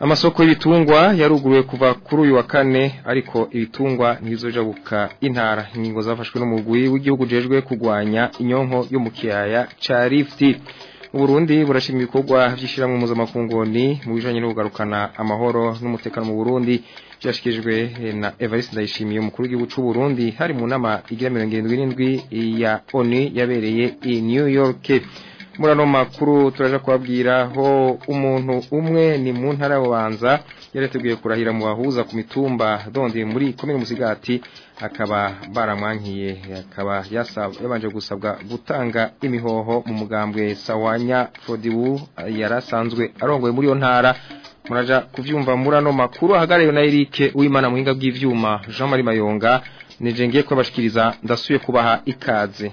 Amasoko y'ibitungwa yaruguruwe kuva kuri uyu wa kane ariko ibitungwa ntizojabuka intara ingingo zafashwe n'umugwi w'igihugu jejwe kugwanya inyonko yo mu kiyaya Rift uburundi burashima ibikorwa by'ishyirahamwe mpuzamafungoni mu bijyanye no kugarukana amahoro n'umutekano mu burundi byashikijwe eh, na evariste ndayishimiye umukuru w'igihugu burundi hari mu nama igira mirongo ya oni yabereye i new york murano makuru turaje kubabwira ho umuntu umwe ni mu ntara y'ubanza yareteguye kurahira mu bahuza ku mitumba donde muri komine musigati akaba baramwankiye akaba yabanje gusabwa gutanga imihoho mu mugambwe sawanya fodiwu yarasanzwe arongoye muri iyo ntara muraja kuvyumva murano makuru ahagaraye na Eric uwimana muhinga bw'ivyuma Jean Marie Mayonga nije ngiye kubashikiriza ndasuye kubaha ikaze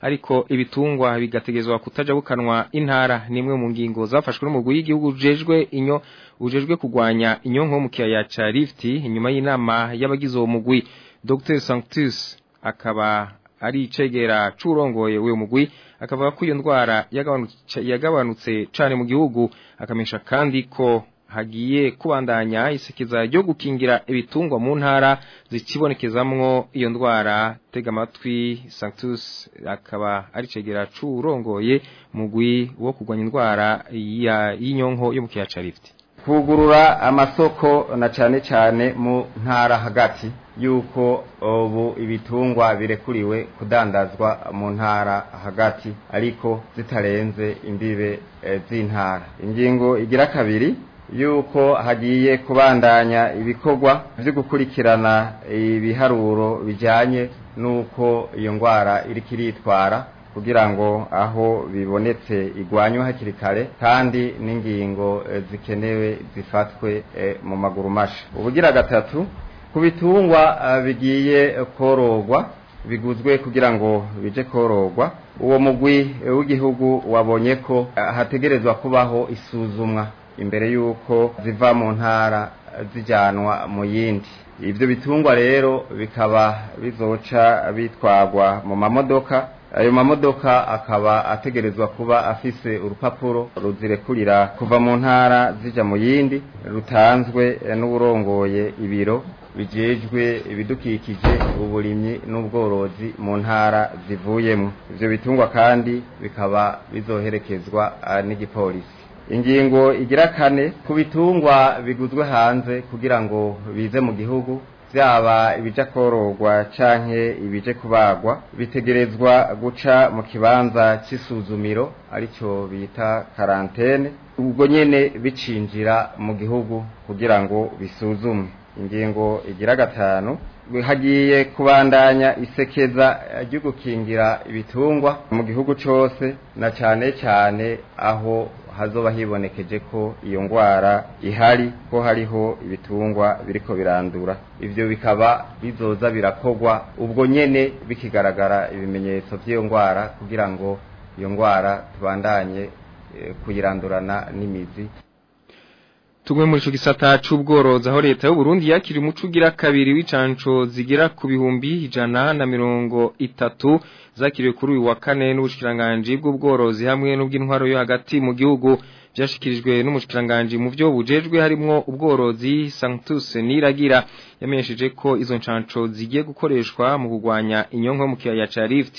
ariko ibitungwa bigategezwa kutajya bukanwa intara nimwe mu ngingo zafashwe n'umugwi y'igihugu ujejwe inyo ujejwe kurwanya inyonko mu kiyaya cya rifiti inyuma y'inama y'abagize uwo mugwi Dr Sanctus akaba ari icegera curongoye uyo mugwi akavuga ko iyo ndwara yagabanutse cyane mu gihugu akamesha kandi ko hagiye kubandanya isekeza ryo gukingira ibitungwa mu ntara zikibonekezamwo iyo ndwara tega amatwi sanctus akaba ari icegera curongoye mugwi wo kugwanya indwara y'inyonko yo mu kiyaca kugurura amasoko na cyane cyane mu ntara hagati y'uko ubu ibitungwa birekuriwe kudandazwa mu ntara hagati ariko zitarenze imbibe eh, z'intara ingingo igira kabiri y'uko hagiye kubandanya ibikorwa byo gukurikirana ibiharuro bijyanye n'uko iyo ndwara iri kiritwara kugira ngo aho bibonetse igwanywe hakiri kare kandi n'ingingo eh, zikenewe zifatwe eh, mu maguru masha ubugira gatatu ku bitungwa eh, bigiye korogwa biguzwe kugira ngo bije korogwa uwo mugwi w'igihugu wabonye ko hategerezwa kubaho isuzumwa imbere y'uko ziva mu ntara zijyanwa mu yindi ibyo bitungwa rero bikaba bizoca bitwagwa mu mamodoka ayo mamodoka akaba ategerezwa kuba afise urupapuro ruzirekurira kuva mu ntara zija mu yindi rutanzwe n'uburongoye ibiro bijejwe ibidukikije uburimyi n'ubworozi mu ntara zivuyemo ivyo bitungwa kandi bikaba bizoherekezwa ah, n'igipolisi ingingo igira kane ku bitungwa biguzwe hanze kugira ngo bize mu gihugu byaba ibijya kororwa canke ibije kubagwa bitegerezwa guca mu kibanza cy'isuzumiro aricyo bita karantene ubwo nyene bicinjira mu gihugu kugira ngo bisuzume ingingo igira gatanu hagiye kubandanya isekeza ry'ugukingira ibitungwa mu gihugu cyose na cyane cyane aho hazoba hibonekeje ko iyo ndwara ihari ko hariho ibitungwa biriko birandura ivyo bikaba bizoza birakogwa ubwo nyene bikigaragara ibimenyetso by'iyo ndwara kugira ngo iyo ndwara tubandanye eh, kuyirandurana n'imizi tumwe muri icyo gisata cy'ubworozi aho leta y'uburundi yakiriye umuco ugira kabiri w'icanco zigera ku bihumbi ijana na mirongo itatu zakiriwe kuri uyu wa kane n'ubushyirangange bw'ubworozi hamwe n'ubw'intwaro yo hagati mu gihugu byashyikirijwe n'umushikiranganji mu byo bujejwe harimo ubworozi Sanctus Niragira yamenyesheje ko izo ncanco zigiye gukoreshwa mu kugwanya inyonko mu kiyaya ca Rift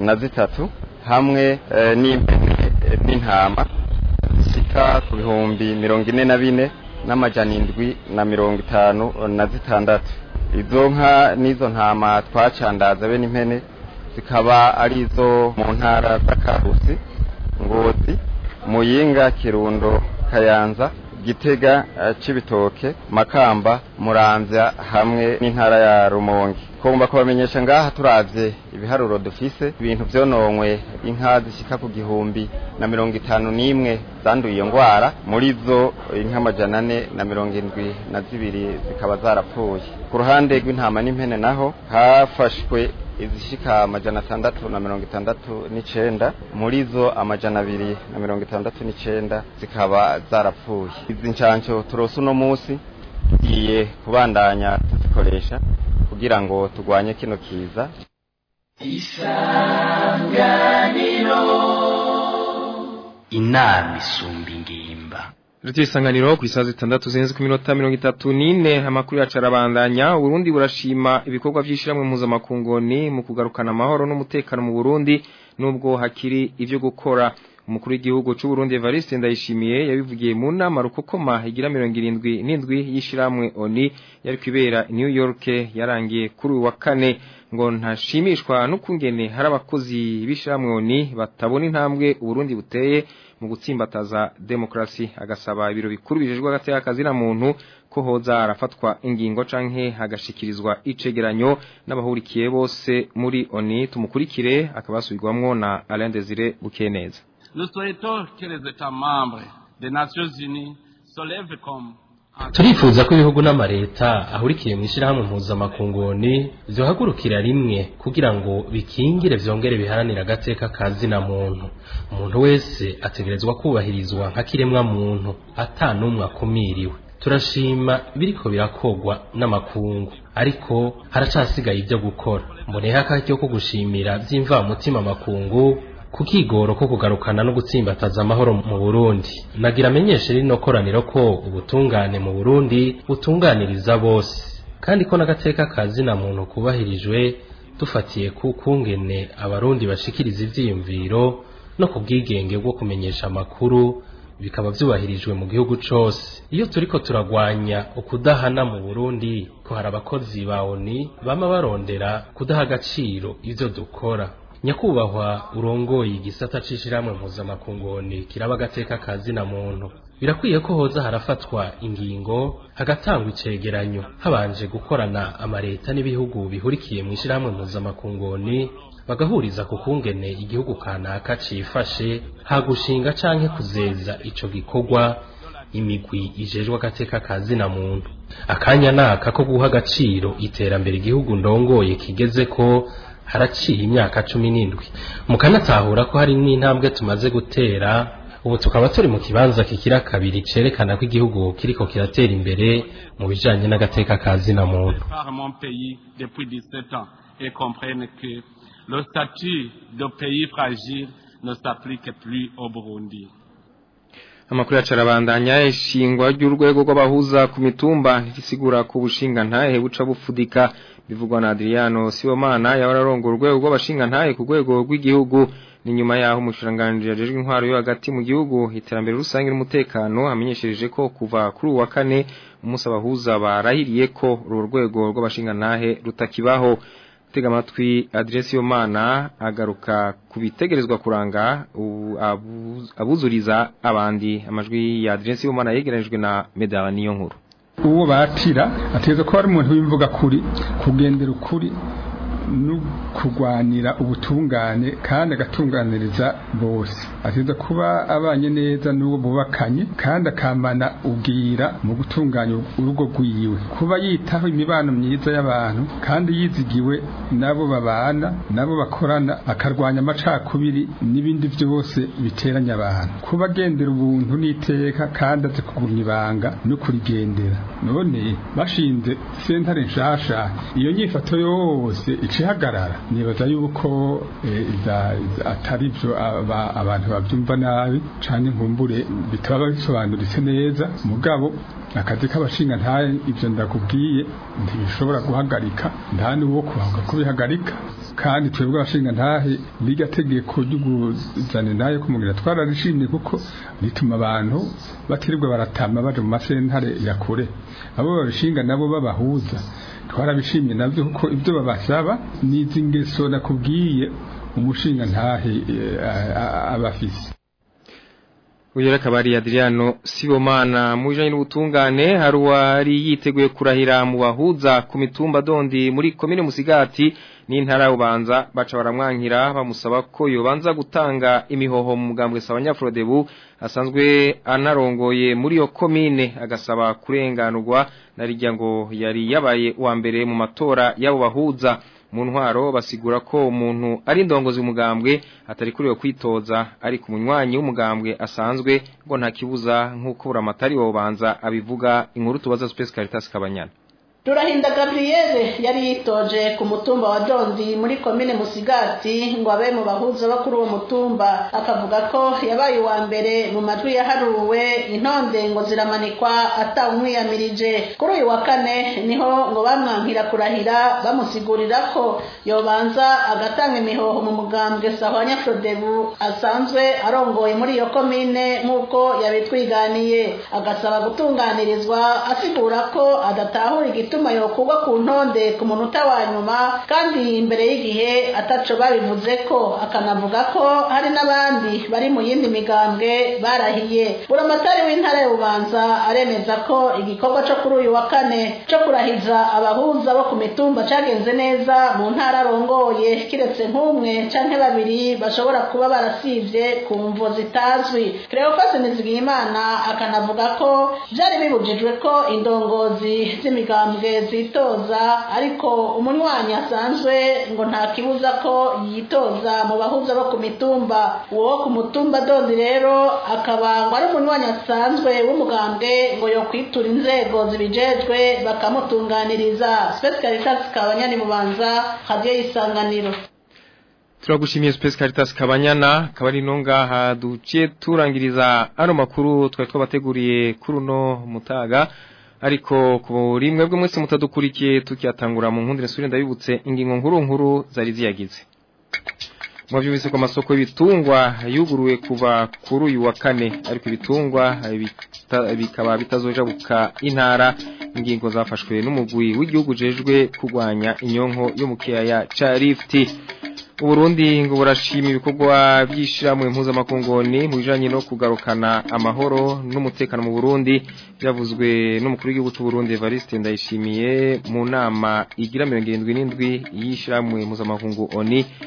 na zitatu hamwe eh, n'intama zisika ku bihumbi mirongo ine na bine n'amajana indwi na mirongo itanu na zitandatu izo nka n'izo ntama twacandaza be n'impene zikaba ari izo mu ntara z'akarusi ngozi muyinga kirundo kayanza gitega eh, cibitoke makamba murambya hamwe n'intara ya rumonge kugomba kubamenyesha ngaha turabye ibiharuro dufise ibintu byononwe inka zishyika ku gihumbi na mirongo itanu n'imwe zanduye iyo ndwara muri zo inka amajana ane na mirongo indwi na zibiri zikaba zarapfuye ku ruhande rw'intama n'impene naho hafashwe izishyika amajyana atandatu na mirongo itandatu n'icyenda muri zo amajana abiri na mirongo itandatu n'icyenda zikaba zarapfuye izi nshansho turose uno munsi tugiye kubandanya tuzikoresha kugira ngo turwanye kino kiza isanganiro inama isumba ingimba Radiyo isanganiro ku isaha zitandatu zirenze ku minota mirongo itatu n'ine amakuru yacu arabandanya uburundi burashima ibikorwa by'ishyirahamwe ni mu kugarukana amahoro n'umutekano mu burundi n'ubwo hakiri ibyo gukora umukuru w'igihugu cy'uburundi evariste ndayishimiye yabivugiye mu nama rukokoma igira mirongo irindwi n'indwi y'ishyirahamwe oni yari kubera new york yarangiye kuri uyu wa kane ngo ntashimishwa n'ukungene hari abakozi b'ishyirahamwe batabona intambwe uburundi buteye mu gutsimbataza demokarasi agasaba ibiro bikuru bijejwe hagati y'akazi na muntu ko hoza arafatwa ingingo canke hagashikirizwa icegeranyo n'abahurikiye bose muri oni tumukurikire akabasubirwamwo na Alain Desire Bukeneza turifuza ko ibihugu n'amareta ahurikiye mu ishyirahamwe mpuzamakungoni zihagurukira rimwe kugira ngo bikingire byongere biharanire agateka ka zina muntu umuntu wese ategerezwa kubahirizwa nka kiremwa muntu atanumwe akumiriwe turashima biriko birakogwa n'amakungu ariko haracasigaye ibyo gukora mboneyeho akaryo ko gushimira by'imvamutima amakungu Kukigoro ko kugarukana no gutsimbataza amahoro mu burundi nagira amenyeshe rino koraniro ko ubutungane mu burundi butunganiriza bose kandi ko n'agateka ka zina muntu kubahirijwe dufatiye ku kungene abarundi bashikiriza ibyiyumviro no ku bwigenge bwo kumenyesha amakuru bikaba byubahirijwe mu gihugu cyose iyo turiko turagwanya ukudahana mu burundi ko hari abakozi ba oni bama barondera kudaha agaciro ivyo dukora nyakubahwa urongoye igisata c'ishirahamwe mpuzamakungu kiraba agateka ka zina muntu birakwiye ko hoza harafatwa ingingo hagatangwa icegeranyo habanje gukorana amareta n'ibihugu bihurikiye mu ishirahamwe mpuzamakungoni bagahuriza ku kungene igihugu kanaka cifashe hagushinga canke kuzeza ico gikorwa imigwi ijejwe agateka ka zina muntu akanya naka ko guha agaciro iterambere igihugu ndongoye kigeze ko haraciye imyaka cumi n'indwi mukanatahura ko hari n'intambwe tumaze gutera ubu tukaba turi mu kibanza kikira kabiri cyerekana ko igihugu kiriko kiratera imbere mu bijanye n'agateka ka zina muntu Le statut de pays fragile ne s'applique plus au Burundi. amakuru yacu arabandanya ishingwa ry'urwego rw'abahuza ku mitumba ntigisigura ku bushinga ntahe buca bupfudika bivugwa na Adriano Sibomana yaba ararongo urwego rw'abashinga ntahe ku rwego rw'igihugu ni nyuma yaho umushiranganji yajejwe intwaro yo hagati mu gihugu iterambere rusange n'umutekano amenyeshereje ko kuva kuri uwa kane umusaba huza barahiriye ko uru rwego rw'abashinga ntahe rutakibaho gutega amatwi aderesi mana agaruka ku bitegerezwa kuranga abuzuriza abandi amajwi ya aderesi mana yegerejwe na medara niyo nkuru uwo batira ateza ko hari umuntu w'imvuga kuri kugendera ukuri no kurwanira ubutungane kandi agatunganiriza bose asize kuba abanye neza n'uwo bubakanye kandi akamana ubwira mu gutunganya urugo rwiwe kuba yitaho imibano myiza y'abantu kandi yizigiwe nabo babana nabo bakorana akarwanya amacakubiri n'ibindi byose biteranya abantu kuba agendera ubuntu n'iteka kandi azi kuguranya ibanga no kurigendera none bashinze sentare nshasha iyo nyifato yose ikihagarara nibaza yuko eh, atari byo abantu babyumva nabi cyane nkumbure bitaba bisobanuritse neza mugabo akazi k'abashinga nta ibyo ndakubwiye ntibishobora guhagarika nta n'uwo kuhabwa ko bihagarika kandi twebwe abashinga ntahe rirya tegeko ry'uguzane nayo kumugira twararishimye kuko rituma abantu batirirwa baratama baje mu masentare ya kure abo babishinga nabo babahuza twarabishimye nabyo kuko ibyo babasaba n'izi ngeso nakubwiye umushinga ntahe eh, abafise Uyera kabari Adriano Sibomana mu bijanye n'ubutungane hari yiteguye kurahira mu bahuza ku mitumba dondi muri komine Musigati n'intara ubanza baca baramwankira bamusaba ko yobanza gutanga imihoho mu mugambwe Sabanyafrodebu asanzwe anarongoye muri yo komine agasaba kurenganurwa narijya ngo yari yabaye uwa mbere mu matora yabo bahuza mu basigura ko umuntu ari indongozi umugambwe atari kuri yo kwitoza ariko umunywanyi w'umugambwe asanzwe ngo nta kibuza nk'uko buramatari wobanza abivuga inkuru tubaza Space Caritas Kabanyana Rurahinda Gabriel yari yitoje ku mutumba wa Dondi muri komine Musigati ngo abe mu bahuza bakuru uwo mutumba akavuga ko yabaye uwa mbere mu majwi yaharuwe intonde ngo ziramanikwa atawumwiyamirije kuri uyu wa kane niho ngo bamwankira kurahira bamusigurira ko yobanza agatanga imihoho mu mugambwe Sahwanya Frodebu asanzwe arongoye muri iyo komine nk'uko yabitwiganiye agasaba gutunganirizwa asigura ko adatahura igitugu ibyuma yokugwa ku ntonde ku munota wa nyuma kandi imbere y'igihe ataco babivuze ko akanavuga ko hari n'abandi bari mu yindi migambwe barahiye buramatari w'intara y'ububanza aremeza ko igikorwa cyo kuri uyu wa kane cyo kurahiza abahuza bo ku mitumba cyagenze neza mu ntara arongoye kiretse nk'umwe canke babiri bashobora kuba barasivye ku mvo zitazwi Cleophas Nizigiyimana akanavuga ko byari bibujijwe ko indongozi z'imigambwe intambwe zitoza ariko umunywanyi asanzwe ngo nta kibuza ko yitoza mu bahuza bo ku mitumba uwo ku mutumba doni rero akaba ngo ari umunywanyi asanzwe w'umugambwe ngo yo kwitura inzego zibijejwe bakamutunganiriza sipesi karitasi kabanyani mubanza hadiye y'isanganiro turagushimiye Space Caritas Kabanyana kabari nongaha duciye turangiriza ano makuru twari twabateguriye kuri uno mutaga ariko ku rimwe bw'umunsi mutadukurikiye tukiyatangura mu nkundi nsubire ndabibutse ingingo nkuru nkuru zari ziyagize mu by'ubise ku masoko y'ibitungwa yuguruwe kuva kuri uyu wa kane ariko ibitungwa bikaba bitazojabuka intara ingingo zafashwe n'umugwi w'igihugu ujejwe kurwanya inyonko yo mu kiyaya ca rifiti uburundi ngo burashima ibikorwa by'ishyirahamwe mpuzamakongoni mu bijyanye no kugarukana amahoro n'umutekano mu burundi byavuzwe n'umukuru w'igihugu cy'u Burundi Evariste ndayishimiye mu nama igira mirongo irindwi n'indwi y'ishyirahamwe mpuzamakongoni